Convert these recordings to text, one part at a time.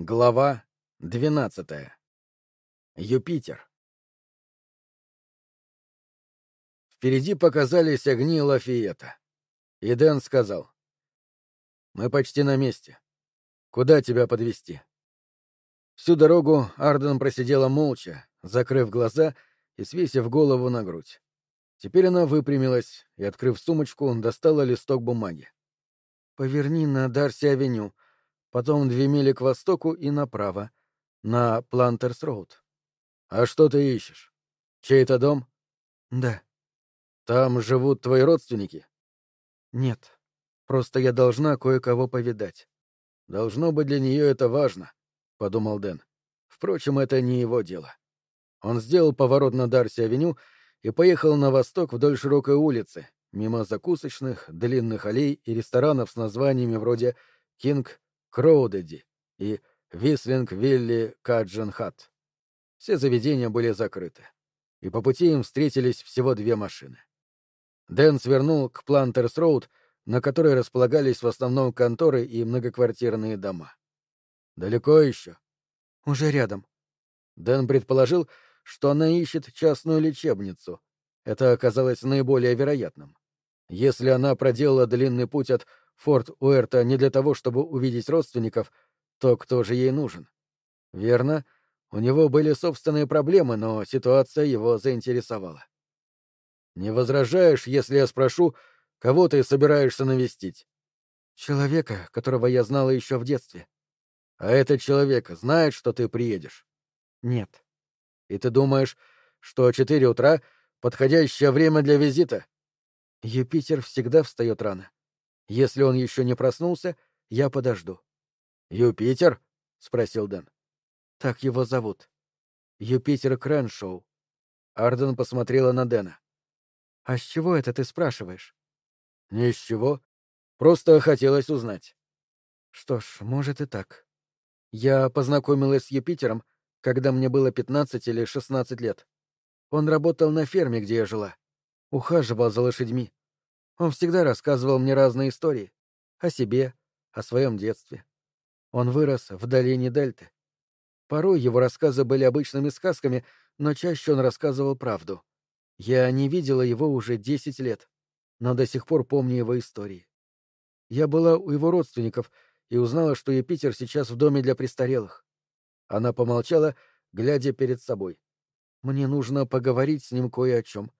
Глава двенадцатая. Юпитер. Впереди показались огни Лафиета. И Дэн сказал. «Мы почти на месте. Куда тебя подвести? Всю дорогу Арден просидела молча, закрыв глаза и свесив голову на грудь. Теперь она выпрямилась и, открыв сумочку, достала листок бумаги. «Поверни на Дарси-авеню», потом две мили к востоку и направо, на Плантерс-роуд. А что ты ищешь? Чей-то дом? Да. Там живут твои родственники? Нет. Просто я должна кое-кого повидать. Должно быть, для нее это важно, — подумал Дэн. Впрочем, это не его дело. Он сделал поворот на Дарси-авеню и поехал на восток вдоль широкой улицы, мимо закусочных, длинных аллей и ресторанов с названиями вроде «King Crawdaddy и Whistling Willie Cajun Hut. Все заведения были закрыты, и по пути им встретились всего две машины. Дэн свернул к Плантерс-Роуд, на которой располагались в основном конторы и многоквартирные дома. «Далеко еще?» «Уже рядом». Дэн предположил, что она ищет частную лечебницу. Это оказалось наиболее вероятным. Если она проделала длинный путь от Форт Уэрта не для того, чтобы увидеть родственников, то кто же ей нужен? Верно, у него были собственные проблемы, но ситуация его заинтересовала. Не возражаешь, если я спрошу, кого ты собираешься навестить? Человека, которого я знала еще в детстве. А этот человек знает, что ты приедешь? Нет. И ты думаешь, что четыре утра — подходящее время для визита? Юпитер всегда встает рано. Если он еще не проснулся, я подожду. Юпитер? спросил Дэн. Так его зовут. Юпитер Крэншоу. Арден посмотрела на Дэна. А с чего это ты спрашиваешь? Ни с чего. Просто хотелось узнать. Что ж, может и так. Я познакомилась с Юпитером, когда мне было пятнадцать или шестнадцать лет. Он работал на ферме, где я жила. Ухаживал за лошадьми. Он всегда рассказывал мне разные истории. О себе, о своем детстве. Он вырос в долине Дельты. Порой его рассказы были обычными сказками, но чаще он рассказывал правду. Я не видела его уже десять лет, но до сих пор помню его истории. Я была у его родственников и узнала, что Юпитер сейчас в доме для престарелых. Она помолчала, глядя перед собой. Мне нужно поговорить с ним кое о чем.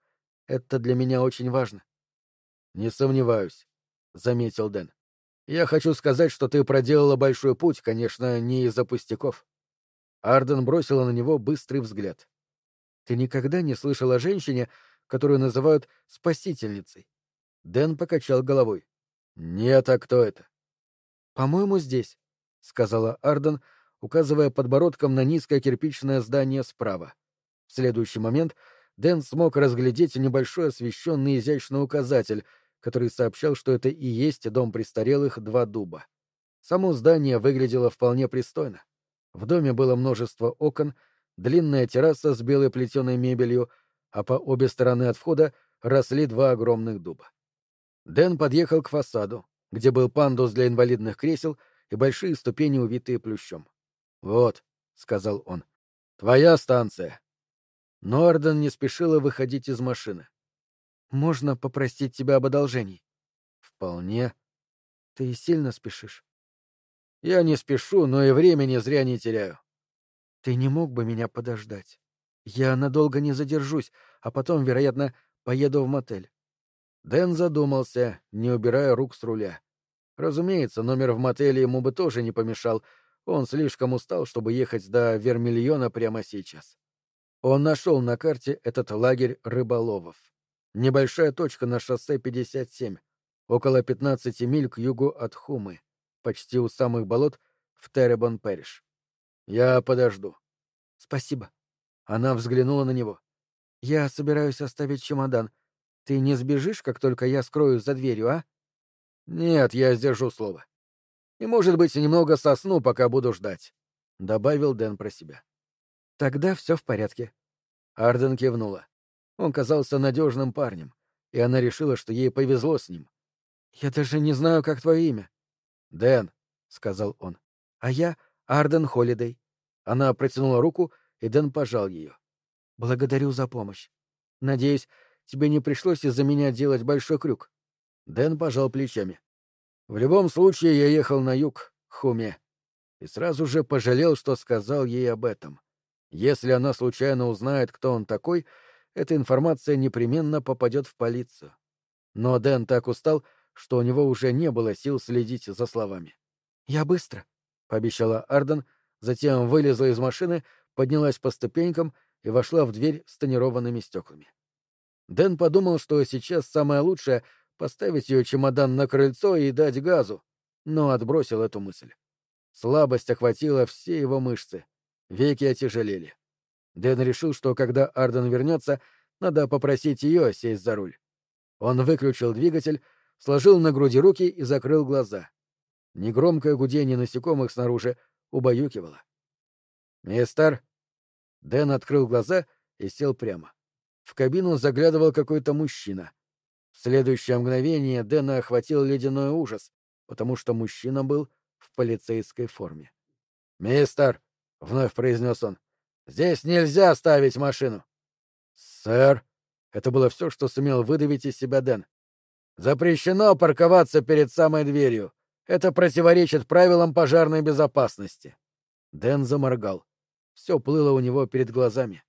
Это для меня очень важно. Не сомневаюсь, заметил Дэн. Я хочу сказать, что ты проделала большой путь, конечно, не из-за пустяков. Арден бросила на него быстрый взгляд. Ты никогда не слышал о женщине, которую называют спасительницей? Дэн покачал головой. Нет, а кто это? По-моему, здесь, сказала Арден, указывая подбородком на низкое кирпичное здание справа. В следующий момент Дэн смог разглядеть небольшой освещенный изящный указатель, который сообщал, что это и есть дом престарелых «Два дуба». Само здание выглядело вполне пристойно. В доме было множество окон, длинная терраса с белой плетеной мебелью, а по обе стороны от входа росли два огромных дуба. Дэн подъехал к фасаду, где был пандус для инвалидных кресел и большие ступени, увитые плющом. «Вот», — сказал он, — «твоя станция». Норден не спешила выходить из машины. Можно попросить тебя об одолжении? Вполне. Ты сильно спешишь? Я не спешу, но и времени зря не теряю. Ты не мог бы меня подождать? Я надолго не задержусь, а потом, вероятно, поеду в мотель. Дэн задумался, не убирая рук с руля. Разумеется, номер в мотеле ему бы тоже не помешал. Он слишком устал, чтобы ехать до Вермильона прямо сейчас. Он нашел на карте этот лагерь рыболовов. Небольшая точка на шоссе 57, около 15 миль к югу от Хумы, почти у самых болот в Теребон-Пэриш. Я подожду. Спасибо. Она взглянула на него. Я собираюсь оставить чемодан. Ты не сбежишь, как только я скроюсь за дверью, а? Нет, я сдержу слово. И, может быть, немного сосну, пока буду ждать, — добавил Дэн про себя. Тогда все в порядке. Арден кивнула. Он казался надежным парнем, и она решила, что ей повезло с ним. «Я даже не знаю, как твое имя». «Дэн», — сказал он. «А я Арден Холидей». Она протянула руку, и Дэн пожал ее. «Благодарю за помощь. Надеюсь, тебе не пришлось из-за меня делать большой крюк». Дэн пожал плечами. «В любом случае, я ехал на юг, Хуме, и сразу же пожалел, что сказал ей об этом. Если она случайно узнает, кто он такой, эта информация непременно попадет в полицию. Но Дэн так устал, что у него уже не было сил следить за словами. «Я быстро», — пообещала Арден, затем вылезла из машины, поднялась по ступенькам и вошла в дверь с тонированными стеклами. Дэн подумал, что сейчас самое лучшее — поставить ее чемодан на крыльцо и дать газу, но отбросил эту мысль. Слабость охватила все его мышцы, веки отяжелели. Дэн решил, что когда Арден вернется, надо попросить ее сесть за руль. Он выключил двигатель, сложил на груди руки и закрыл глаза. Негромкое гудение насекомых снаружи убаюкивало. «Мистер?» Дэн открыл глаза и сел прямо. В кабину заглядывал какой-то мужчина. В следующее мгновение Дэна охватил ледяной ужас, потому что мужчина был в полицейской форме. «Мистер!» — вновь произнес он. «Здесь нельзя ставить машину!» «Сэр!» — это было все, что сумел выдавить из себя Дэн. «Запрещено парковаться перед самой дверью. Это противоречит правилам пожарной безопасности». Дэн заморгал. Все плыло у него перед глазами.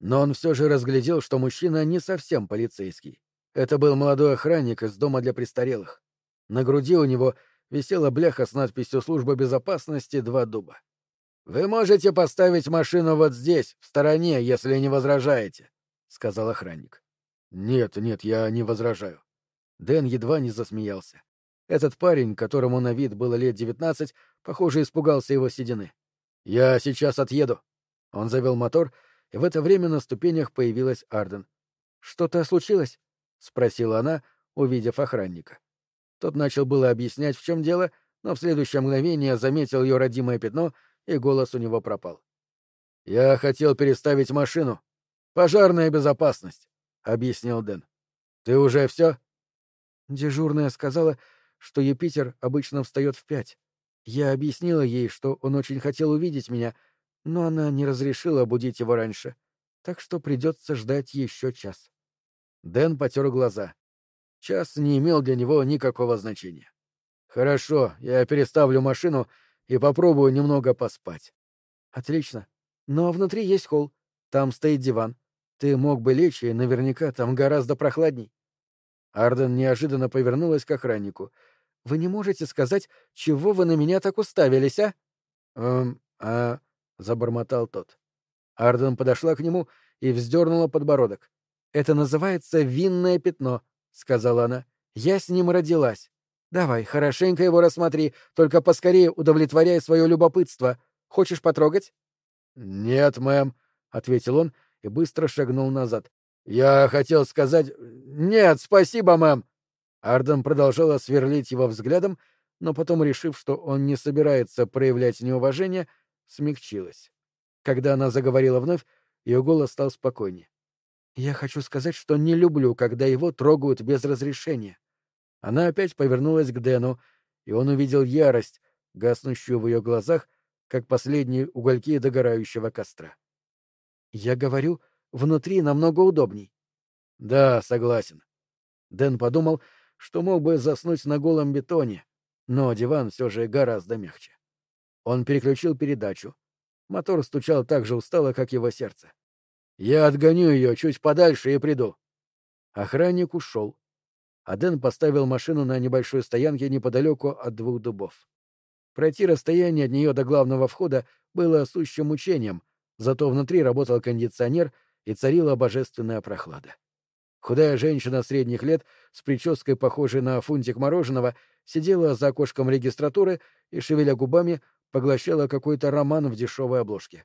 Но он все же разглядел, что мужчина не совсем полицейский. Это был молодой охранник из дома для престарелых. На груди у него висела бляха с надписью «Служба безопасности. Два дуба». «Вы можете поставить машину вот здесь, в стороне, если не возражаете», — сказал охранник. «Нет, нет, я не возражаю». Дэн едва не засмеялся. Этот парень, которому на вид было лет девятнадцать, похоже, испугался его седины. «Я сейчас отъеду». Он завел мотор, и в это время на ступенях появилась Арден. «Что-то случилось?» — спросила она, увидев охранника. Тот начал было объяснять, в чем дело, но в следующее мгновение заметил ее родимое пятно, и голос у него пропал. «Я хотел переставить машину. Пожарная безопасность», — объяснил Дэн. «Ты уже все?» Дежурная сказала, что Юпитер обычно встает в пять. Я объяснила ей, что он очень хотел увидеть меня, но она не разрешила будить его раньше, так что придется ждать еще час. Дэн потер глаза. Час не имел для него никакого значения. «Хорошо, я переставлю машину и попробую немного поспать». «Отлично. Но внутри есть холл. Там стоит диван. Ты мог бы лечь, и наверняка там гораздо прохладней». Арден неожиданно повернулась к охраннику — вы не можете сказать, чего вы на меня так уставились, а? Эм, а... забормотал тот. Арден подошла к нему и вздернула подбородок. Это называется винное пятно, сказала она. Я с ним родилась. Давай, хорошенько его рассмотри, только поскорее удовлетворяй свое любопытство. Хочешь потрогать? Нет, мэм, ответил он и быстро шагнул назад. Я хотел сказать... Нет, спасибо, мэм. Арден продолжала сверлить его взглядом, но потом, решив, что он не собирается проявлять неуважение, смягчилась. Когда она заговорила вновь, ее голос стал спокойнее. «Я хочу сказать, что не люблю, когда его трогают без разрешения». Она опять повернулась к Дэну, и он увидел ярость, гаснущую в ее глазах, как последние угольки догорающего костра. «Я говорю, внутри намного удобней». «Да, согласен». Дэн подумал, что мог бы заснуть на голом бетоне, но диван все же гораздо мягче. Он переключил передачу. Мотор стучал так же устало, как его сердце. «Я отгоню ее чуть подальше и приду». Охранник ушел. А Дэн поставил машину на небольшой стоянке неподалеку от двух дубов. Пройти расстояние от нее до главного входа было сущим мучением, зато внутри работал кондиционер и царила божественная прохлада. Худая женщина средних лет с прической, похожей на фунтик мороженого, сидела за окошком регистратуры и, шевеля губами, поглощала какой-то роман в дешевой обложке.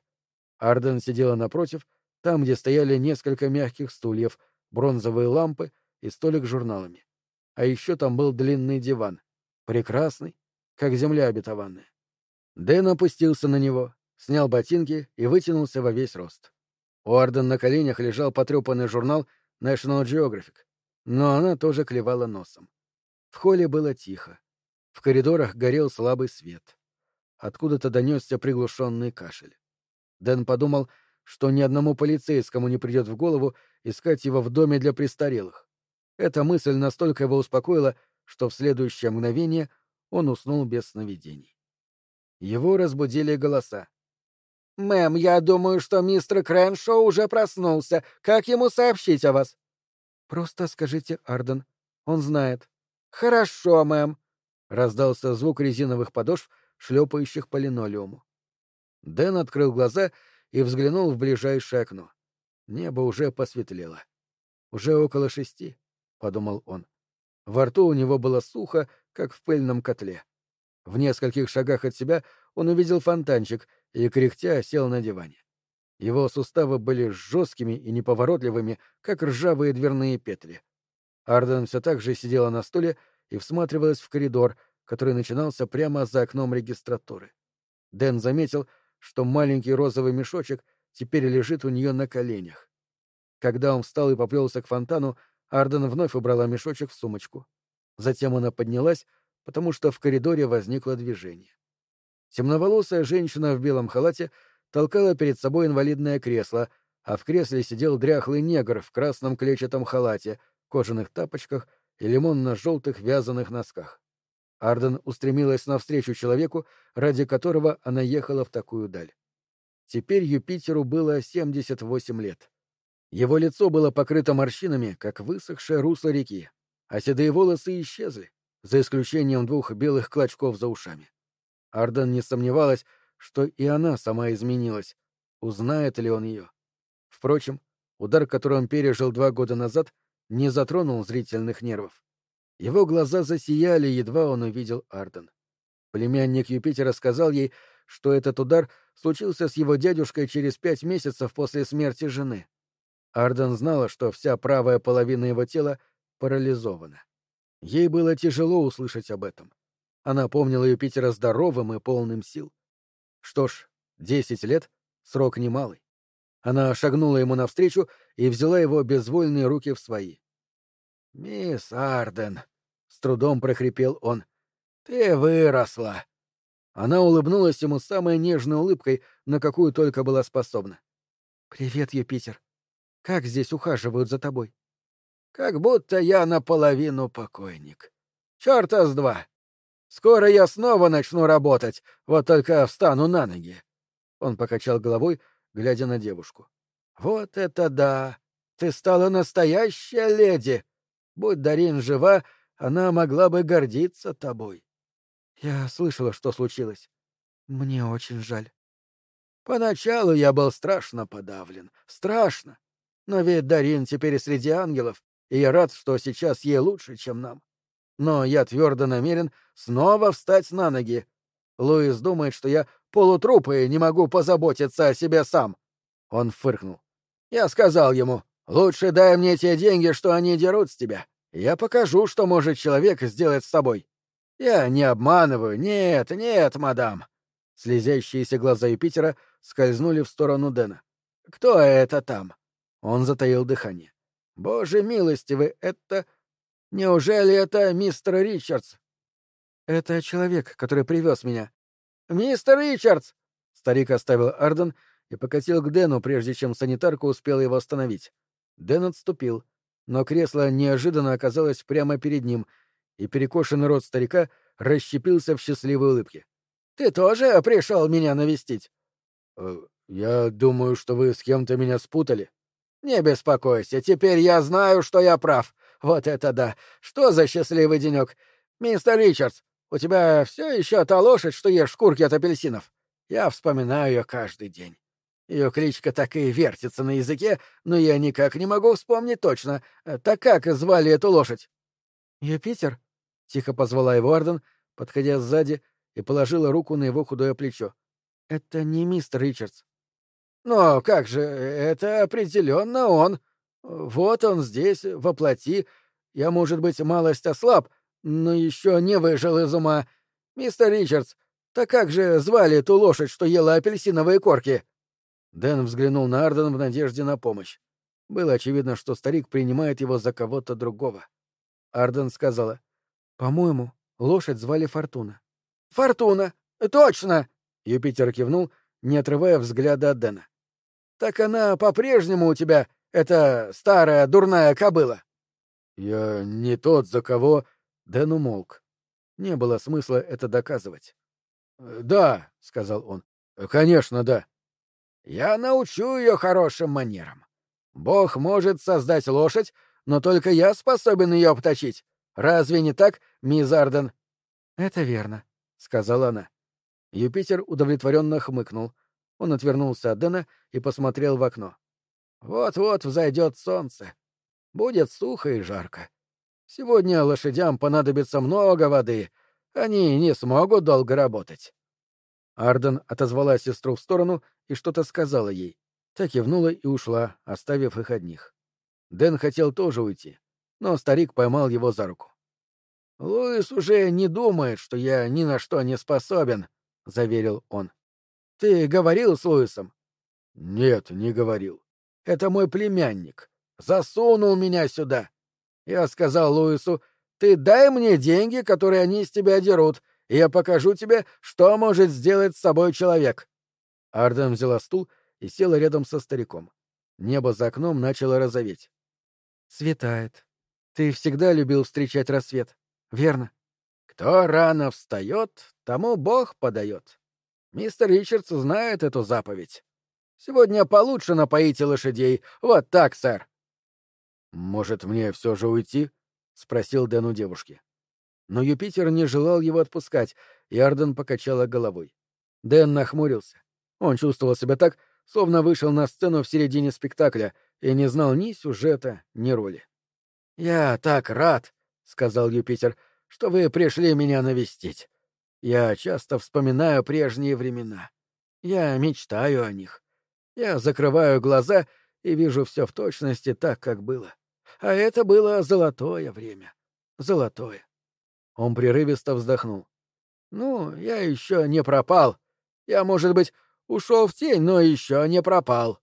Арден сидела напротив, там, где стояли несколько мягких стульев, бронзовые лампы и столик с журналами. А еще там был длинный диван. Прекрасный, как земля обетованная. Дэн опустился на него, снял ботинки и вытянулся во весь рост. У Арден на коленях лежал потрепанный журнал — National Geographic, но она тоже клевала носом. В холле было тихо. В коридорах горел слабый свет. откуда-то донесся приглушенный кашель. Дэн подумал, что ни одному полицейскому не придет в голову искать его в доме для престарелых. Эта мысль настолько его успокоила, что в следующее мгновение он уснул без сновидений. Его разбудили голоса. «Мэм, я думаю, что мистер Крэншоу уже проснулся. Как ему сообщить о вас?» «Просто скажите, Арден. Он знает». «Хорошо, мэм», — раздался звук резиновых подошв, шлепающих по линолеуму. Дэн открыл глаза и взглянул в ближайшее окно. Небо уже посветлело. «Уже около шести», — подумал он. Во рту у него было сухо, как в пыльном котле. В нескольких шагах от себя он увидел фонтанчик и, кряхтя, сел на диване. Его суставы были жесткими и неповоротливыми, как ржавые дверные петли. Арден все так же сидела на стуле и всматривалась в коридор, который начинался прямо за окном регистратуры. Дэн заметил, что маленький розовый мешочек теперь лежит у нее на коленях. Когда он встал и поплелся к фонтану, Арден вновь убрала мешочек в сумочку. Затем она поднялась, потому что в коридоре возникло движение. Темноволосая женщина в белом халате толкала перед собой инвалидное кресло, а в кресле сидел дряхлый негр в красном клетчатом халате, кожаных тапочках и лимонно-желтых вязаных носках. Арден устремилась навстречу человеку, ради которого она ехала в такую даль. Теперь Юпитеру было 78 лет. Его лицо было покрыто морщинами, как высохшее русло реки, а седые волосы исчезли, за исключением двух белых клочков за ушами. Арден не сомневалась, что и она сама изменилась, узнает ли он ее. Впрочем, удар, который он пережил два года назад, не затронул зрительных нервов. Его глаза засияли, едва он увидел Арден. Племянник Юпитера сказал ей, что этот удар случился с его дядюшкой через пять месяцев после смерти жены. Арден знала, что вся правая половина его тела парализована. Ей было тяжело услышать об этом. Она помнила Юпитера здоровым и полным сил. Что ж, десять лет — срок немалый. Она шагнула ему навстречу и взяла его безвольные руки в свои. «Мисс Арден», — с трудом прохрипел он, — «ты выросла». Она улыбнулась ему самой нежной улыбкой, на какую только была способна. «Привет, Юпитер», как здесь ухаживают за тобой? Как будто я наполовину покойник. Чёрта с два. Скоро я снова начну работать, вот только встану на ноги. Он покачал головой, глядя на девушку. Вот это да! Ты стала настоящая леди. Будь Дарин жива, она могла бы гордиться тобой. Я слышала, что случилось. Мне очень жаль. Поначалу я был страшно подавлен. Страшно. Но ведь Дарин теперь среди ангелов, и я рад, что сейчас ей лучше, чем нам. Но я твердо намерен снова встать на ноги. Луис думает, что я полутруп и не могу позаботиться о себе сам. Он фыркнул. Я сказал ему, лучше дай мне те деньги, что они дерут с тебя. Я покажу, что может человек сделать с собой. Я не обманываю. Нет, нет, мадам. Слезящиеся глаза Юпитера скользнули в сторону Дэна. Кто это там? Он затаил дыхание. «Боже милостивый, это... Неужели это мистер Ричардс?» «Это человек, который привез меня». «Мистер Ричардс!» Старик оставил Арден и покатил к Дэну, прежде чем санитарка успела его остановить. Дэн отступил, но кресло неожиданно оказалось прямо перед ним, и перекошенный рот старика расщепился в счастливой улыбке. «Ты тоже пришел меня навестить?» «Э, «Я думаю, что вы с кем-то меня спутали», «Не беспокойся, теперь я знаю, что я прав. Вот это да! Что за счастливый денек! Мистер Ричардс, у тебя все еще та лошадь, что ешь шкурки от апельсинов? Я вспоминаю ее каждый день. Ее кличка так и вертится на языке, но я никак не могу вспомнить точно. Так как звали эту лошадь?» «Юпитер?» — тихо позвала его Арден, подходя сзади и положила руку на его худое плечо. «Это не мистер Ричардс. Но как же, это определенно он. Вот он здесь, воплоти. Я, может быть, малость ослаб, но еще не выжил из ума. Мистер Ричардс, так как же звали ту лошадь, что ела апельсиновые корки? Дэн взглянул на Арден в надежде на помощь. Было очевидно, что старик принимает его за кого-то другого. Арден сказала. «По-моему, лошадь звали Фортуна». «Фортуна! Точно!» Юпитер кивнул, не отрывая взгляда от Дэна. «Так она по-прежнему у тебя, эта старая дурная кобыла?» «Я не тот, за кого...» Дэн умолк. Не было смысла это доказывать. «Да», — сказал он. «Конечно, да». «Я научу ее хорошим манерам. Бог может создать лошадь, но только я способен ее обточить. Разве не так, мисс Арден?» «Это верно», — сказала она. Юпитер удовлетворенно хмыкнул. Он отвернулся от Дэна и посмотрел в окно. «Вот-вот взойдет солнце. Будет сухо и жарко. Сегодня лошадям понадобится много воды. Они не смогут долго работать». Арден отозвала сестру в сторону и что-то сказала ей. Та кивнула и ушла, оставив их одних. Дэн хотел тоже уйти, но старик поймал его за руку. «Луис уже не думает, что я ни на что не способен», — заверил он. «Ты говорил с Луисом?» «Нет, не говорил. Это мой племянник. Засунул меня сюда. Я сказал Луису, ты дай мне деньги, которые они с тебя дерут, и я покажу тебе, что может сделать с собой человек». Арден взяла стул и села рядом со стариком. Небо за окном начало розоветь. «Светает. Ты всегда любил встречать рассвет, верно?» «Кто рано встает, тому Бог подает. Мистер Ричардс знает эту заповедь. Сегодня получше напоите лошадей. Вот так, сэр». «Может, мне все же уйти?» — спросил Дэн у девушки. Но Юпитер не желал его отпускать, и Арден покачала головой. Дэн нахмурился. Он чувствовал себя так, словно вышел на сцену в середине спектакля и не знал ни сюжета, ни роли. «Я так рад», — сказал Юпитер, — «что вы пришли меня навестить. Я часто вспоминаю прежние времена. Я мечтаю о них. Я закрываю глаза и вижу все в точности так, как было. А это было золотое время. Золотое. Он прерывисто вздохнул. Ну, я еще не пропал. Я, может быть, ушел в тень, но еще не пропал.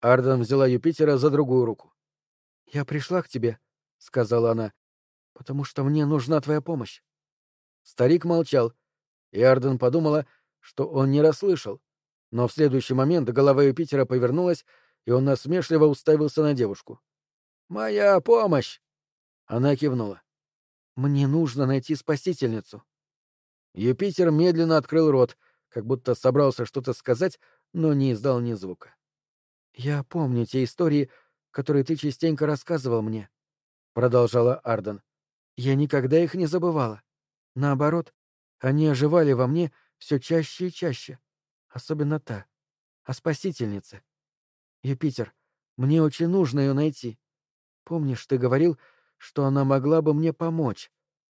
Арден взяла Юпитера за другую руку. Я пришла к тебе, сказала она, потому что мне нужна твоя помощь. Старик молчал, и Арден подумала, что он не расслышал. Но в следующий момент голова Юпитера повернулась, и он насмешливо уставился на девушку. «Моя помощь!» Она кивнула. «Мне нужно найти спасительницу». Юпитер медленно открыл рот, как будто собрался что-то сказать, но не издал ни звука. «Я помню те истории, которые ты частенько рассказывал мне», — продолжала Арден. «Я никогда их не забывала. Наоборот, они оживали во мне все чаще и чаще. Особенно та, о спасительнице. Юпитер, мне очень нужно ее найти. Помнишь, ты говорил, что она могла бы мне помочь,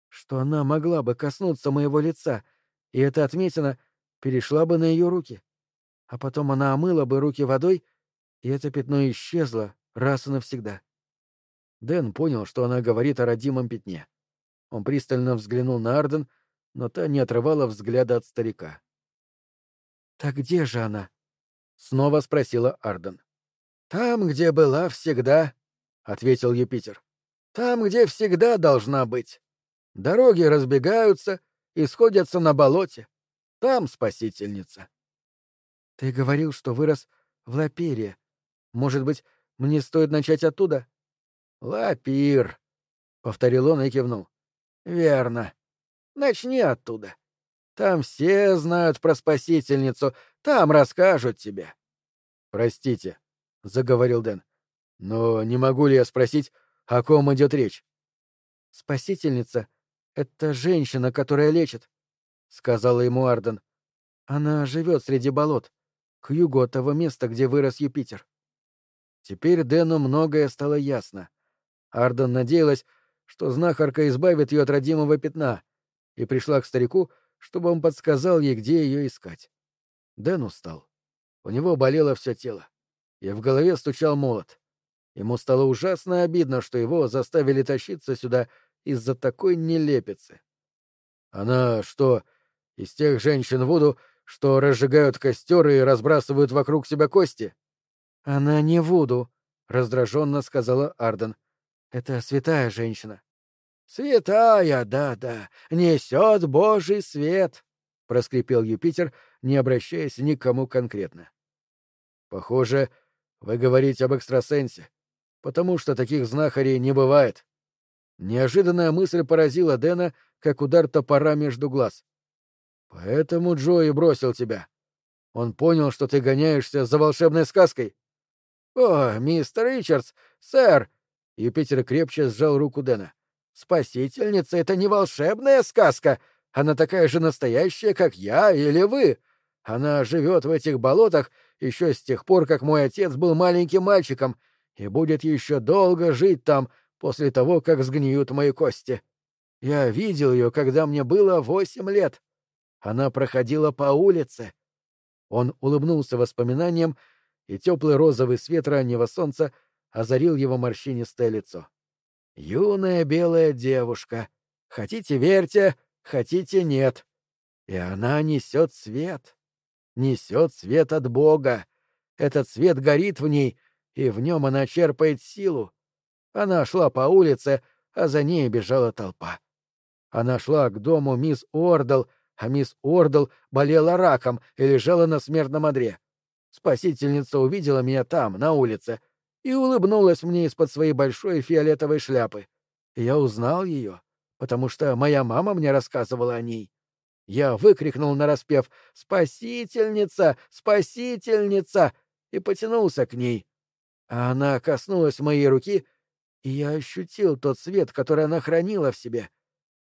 что она могла бы коснуться моего лица, и эта отметина перешла бы на ее руки. А потом она омыла бы руки водой, и это пятно исчезло раз и навсегда. Дэн понял, что она говорит о родимом пятне. Он пристально взглянул на Арден, но та не отрывала взгляда от старика. «Так где же она?» — снова спросила Арден. «Там, где была всегда», — ответил Юпитер. «Там, где всегда должна быть. Дороги разбегаются и сходятся на болоте. Там спасительница». «Ты говорил, что вырос в Лапере. Может быть, мне стоит начать оттуда?» «Лапир», — повторил он и кивнул. «Верно. Начни оттуда. Там все знают про спасительницу, там расскажут тебе. Простите, заговорил Дэн. Но не могу ли я спросить, о ком идет речь? Спасительница — это женщина, которая лечит, сказала ему Арден. Она живет среди болот, к югу от того места, где вырос Юпитер. Теперь Дэну многое стало ясно. Арден надеялась, что знахарка избавит ее от родимого пятна, и пришла к старику, чтобы он подсказал ей, где ее искать. Дэн устал. У него болело все тело, и в голове стучал молот. Ему стало ужасно обидно, что его заставили тащиться сюда из-за такой нелепицы. Она что, из тех женщин Вуду, что разжигают костер и разбрасывают вокруг себя кости? Она не Вуду, раздраженно сказала Арден. Это святая женщина. Святая, да-да, несет Божий свет. — проскрипел Юпитер, не обращаясь ни к кому конкретно. «Похоже, вы говорите об экстрасенсе, потому что таких знахарей не бывает». Неожиданная мысль поразила Дэна, как удар топора между глаз. «Поэтому Джои бросил тебя. Он понял, что ты гоняешься за волшебной сказкой». «О, мистер Ричардс, сэр!» Юпитер крепче сжал руку Дэна. «Спасительница — это не волшебная сказка, она такая же настоящая, как я или вы. Она живет в этих болотах еще с тех пор, как мой отец был маленьким мальчиком, и будет еще долго жить там после того, как сгниют мои кости. Я видел ее, когда мне было восемь лет. Она проходила по улице. Он улыбнулся воспоминаниям, и теплый розовый свет раннего солнца озарил его морщинистое лицо. Юная белая девушка. Хотите — верьте, хотите — нет. И она несет свет. Несет свет от Бога. Этот свет горит в ней, и в нем она черпает силу. Она шла по улице, а за ней бежала толпа. Она шла к дому мисс Ордл, а мисс Ордл болела раком и лежала на смертном одре. Спасительница увидела меня там, на улице, и улыбнулась мне из-под своей большой фиолетовой шляпы. Я узнал ее потому что моя мама мне рассказывала о ней. Я выкрикнул нараспев «Спасительница! Спасительница!» и потянулся к ней. А она коснулась моей руки, и я ощутил тот свет, который она хранила в себе.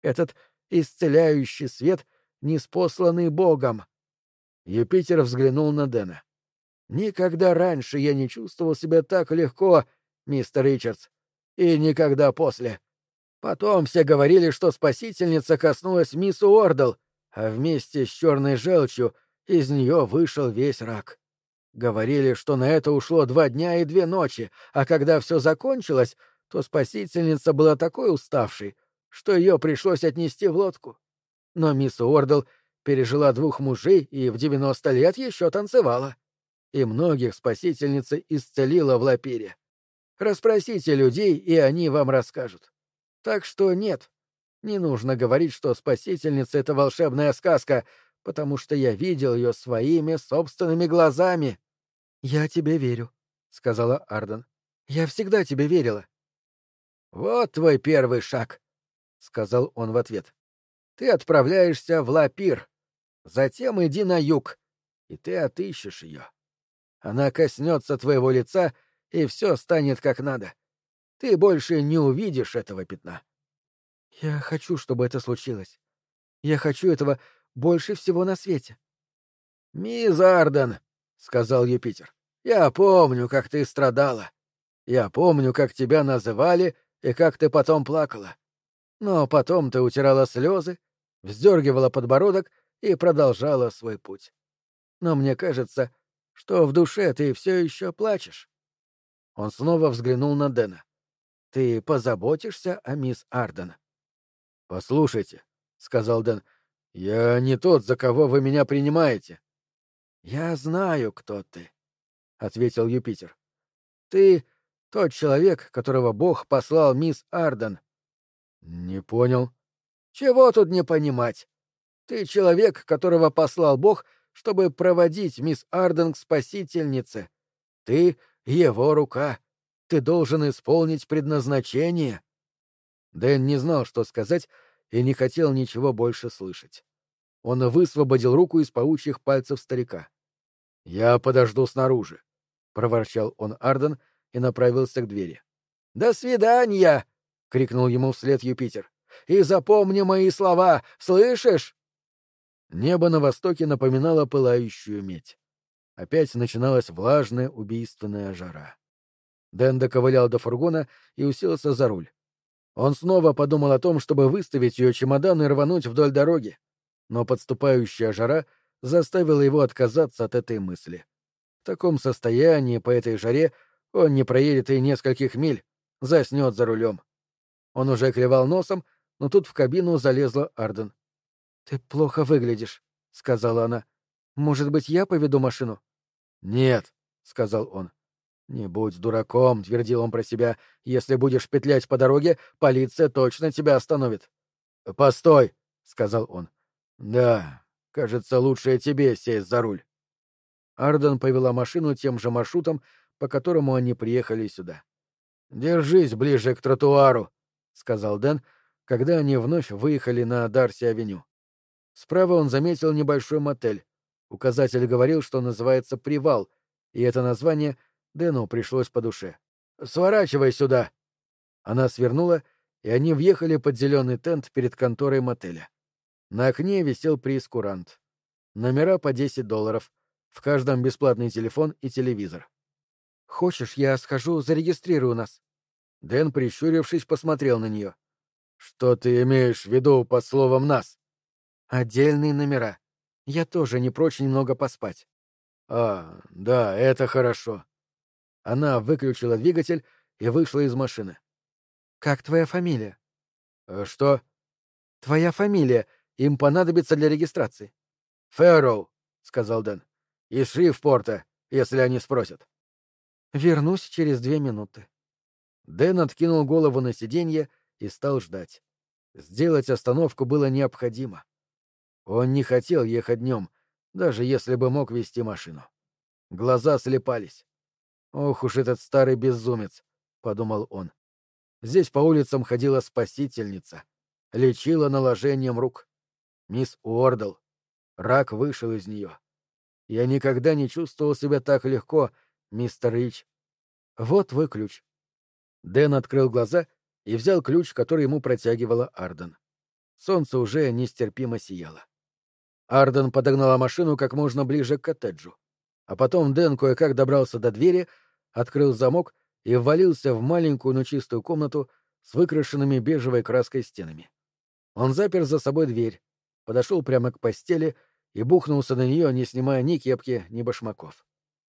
Этот исцеляющий свет, неспосланный Богом. Юпитер взглянул на Дэна. «Никогда раньше я не чувствовал себя так легко, мистер Ричардс, и никогда после. Потом все говорили, что спасительница коснулась мисс Уордл, а вместе с черной желчью из нее вышел весь рак. Говорили, что на это ушло два дня и две ночи, а когда все закончилось, то спасительница была такой уставшей, что ее пришлось отнести в лодку. Но мисс Уордл пережила двух мужей и в девяносто лет еще танцевала. И многих спасительница исцелила в Лапире. Расспросите людей, и они вам расскажут. Так что нет, не нужно говорить, что спасительница — это волшебная сказка, потому что я видел ее своими собственными глазами. — Я тебе верю, — сказала Арден. — Я всегда тебе верила. — Вот твой первый шаг, — сказал он в ответ. — Ты отправляешься в Лапир. Затем иди на юг, и ты отыщешь ее. Она коснется твоего лица, и все станет как надо. Ты больше не увидишь этого пятна. Я хочу, чтобы это случилось. Я хочу этого больше всего на свете. — Мисс Арден, — сказал Юпитер, — я помню, как ты страдала. Я помню, как тебя называли и как ты потом плакала. Но потом ты утирала слезы, вздергивала подбородок и продолжала свой путь. Но мне кажется, что в душе ты все еще плачешь. Он снова взглянул на Дэна. Ты позаботишься о мисс Арден. Послушайте, сказал Дэн, я не тот, за кого вы меня принимаете. Я знаю, кто ты, ответил Юпитер. Ты тот человек, которого Бог послал мисс Арден. Не понял. Чего тут не понимать? Ты человек, которого послал Бог, чтобы проводить мисс Арден к спасительнице. Ты — его рука. Ты должен исполнить предназначение. Дэн не знал, что сказать, и не хотел ничего больше слышать. Он высвободил руку из паучьих пальцев старика. — Я подожду снаружи, — проворчал он Арден и направился к двери. — До свидания! — крикнул ему вслед Юпитер. — И запомни мои слова, слышишь? Небо на востоке напоминало пылающую медь. Опять начиналась влажная убийственная жара. Дэн доковылял до фургона и уселся за руль. Он снова подумал о том, чтобы выставить ее чемодан и рвануть вдоль дороги, но подступающая жара заставила его отказаться от этой мысли. В таком состоянии по этой жаре он не проедет и нескольких миль, заснет за рулем. Он уже клевал носом, но тут в кабину залезла Арден. — Ты плохо выглядишь, — сказала она. — Может быть, я поведу машину? — Нет, — сказал он. «Не будь дураком», — твердил он про себя. «Если будешь петлять по дороге, полиция точно тебя остановит». «Постой», — сказал он. «Да, Кажется, лучше тебе сесть за руль. Арден повела машину тем же маршрутом, по которому они приехали сюда. «Держись ближе к тротуару», — сказал Дэн, когда они вновь выехали на Дарси-авеню. Справа он заметил небольшой мотель. Указатель говорил, что называется «Привал», и это название Дэну пришлось по душе. «Сворачивай сюда!» Она свернула, и они въехали под зеленый тент перед конторой мотеля. На окне висел прейскурант. Номера по 10 долларов. В каждом бесплатный телефон и телевизор. «Хочешь, я схожу, зарегистрирую нас?» Дэн, прищурившись, посмотрел на нее. «Что ты имеешь в виду под словом «нас»?» «Отдельные номера. Я тоже не прочь немного поспать». «А, да, это хорошо». Она выключила двигатель и вышла из машины. «Как твоя фамилия?» «Э, «Что?» «Твоя фамилия. Им понадобится для регистрации. Фэрроу, сказал Дэн. Из Шрифпорта, если они спросят. Вернусь через две минуты. Дэн откинул голову на сиденье и стал ждать. Сделать остановку было необходимо. Он не хотел ехать днем, даже если бы мог вести машину. Глаза слепались. «Ох уж этот старый безумец», — подумал он. Здесь по улицам ходила спасительница, лечила наложением рук мисс Уордл. Рак вышел из нее. Я никогда не чувствовал себя так легко, мистер Рич. Вот твой ключ. Дэн открыл глаза и взял ключ, который ему протягивала Арден. Солнце уже нестерпимо сияло. Арден подогнала машину как можно ближе к коттеджу. А потом Дэн кое-как добрался до двери, открыл замок и ввалился в маленькую, но чистую комнату с выкрашенными бежевой краской стенами. Он запер за собой дверь, подошел прямо к постели и бухнулся на нее, не снимая ни кепки, ни башмаков.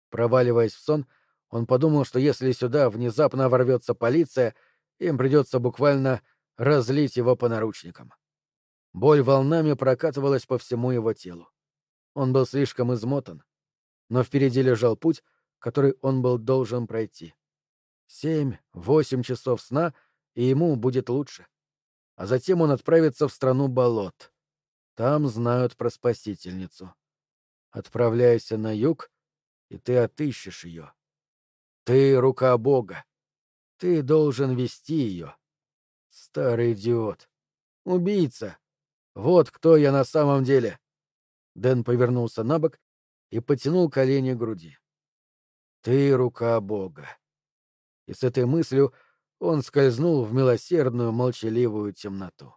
Проваливаясь в сон, он подумал, что если сюда внезапно ворвется полиция, им придется буквально разлить его по наручникам. Боль волнами прокатывалась по всему его телу. Он был слишком измотан, но впереди лежал путь, который он был должен пройти. Семь, восемь часов сна, и ему будет лучше. А затем он отправится в страну болот. Там знают про спасительницу. Отправляйся на юг, и ты отыщешь ее. Ты — рука Бога. Ты должен вести ее. Старый идиот. Убийца. Вот кто я на самом деле. Дэн повернулся на бок и потянул колени к груди. Ты — рука Бога. И с этой мыслью он скользнул в милосердную молчаливую темноту.